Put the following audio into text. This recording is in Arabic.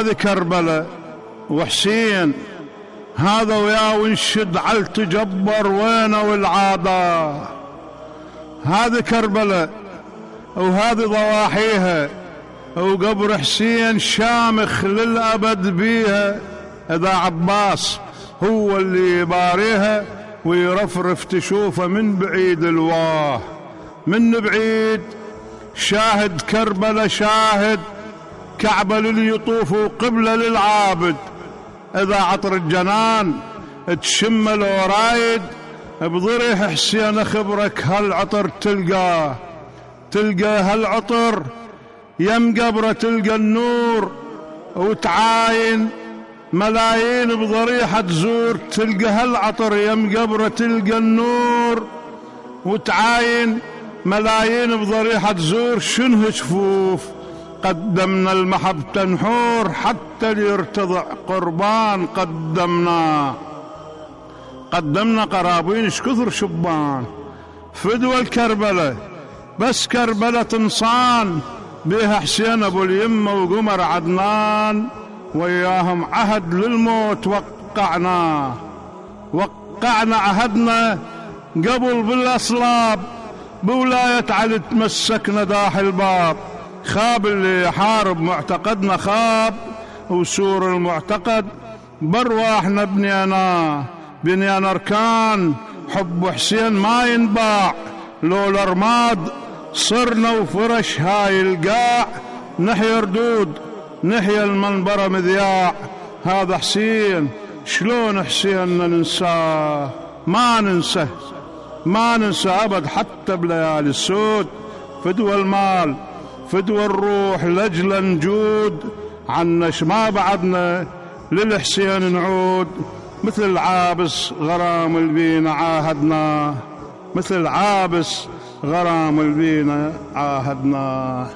هذه كربلاء وحسين هذا ويا ونشد على تجبر وينه والعادة. هذه كربلاء وهذه ضواحيها وقبر حسين شامخ للأبد بيها. إذا عباس هو اللي يباريها ويرفرف تشوفه من بعيد الواه. من بعيد شاهد كربلة شاهد كعبة لليطوف وقبلة للعابد. إذا عطر الجنان تشم الورايد بضريح حسين أخبرك هالعطر تلقاه تلقى هالعطر يم قبره تلقى النور وتعاين ملايين بضريحة تزور. تلقى هالعطر يم قبره تلقى النور وتعاين ملايين بضريحة تزور. شنه جفوف قدمنا المحبة نحور حتى ليرتضع قربان قدمناه قدمنا قرابين كثر شبان. فدوى الكربلة. بس كربلة انصان بها حسين أبو اليمة وقمر عدنان. وياهم عهد للموت وقعنا. وقعنا عهدنا قبل بالاصلاب بولاية علي تمسكنا داح الباب. خاب اللي يحارب معتقدنا خاب وسور المعتقد. برواحنا بنينا بنيان اركان حب حسين ما ينباع. لو الارماد صرنا وفرش هاي القاع. نحيا ردود نحيا المنبر مذياع. هذا حسين شلون حسين ننساه ما ننسى ما ننسى أبد حتى بليالي السود. فدوى المال. فدوى الروح لجل نجود عنش ما بعدنا للحسين نعود. مثل العابس غرام البينا عاهدناه مثل العابس غرام البينا عاهدناه